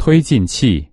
推进器。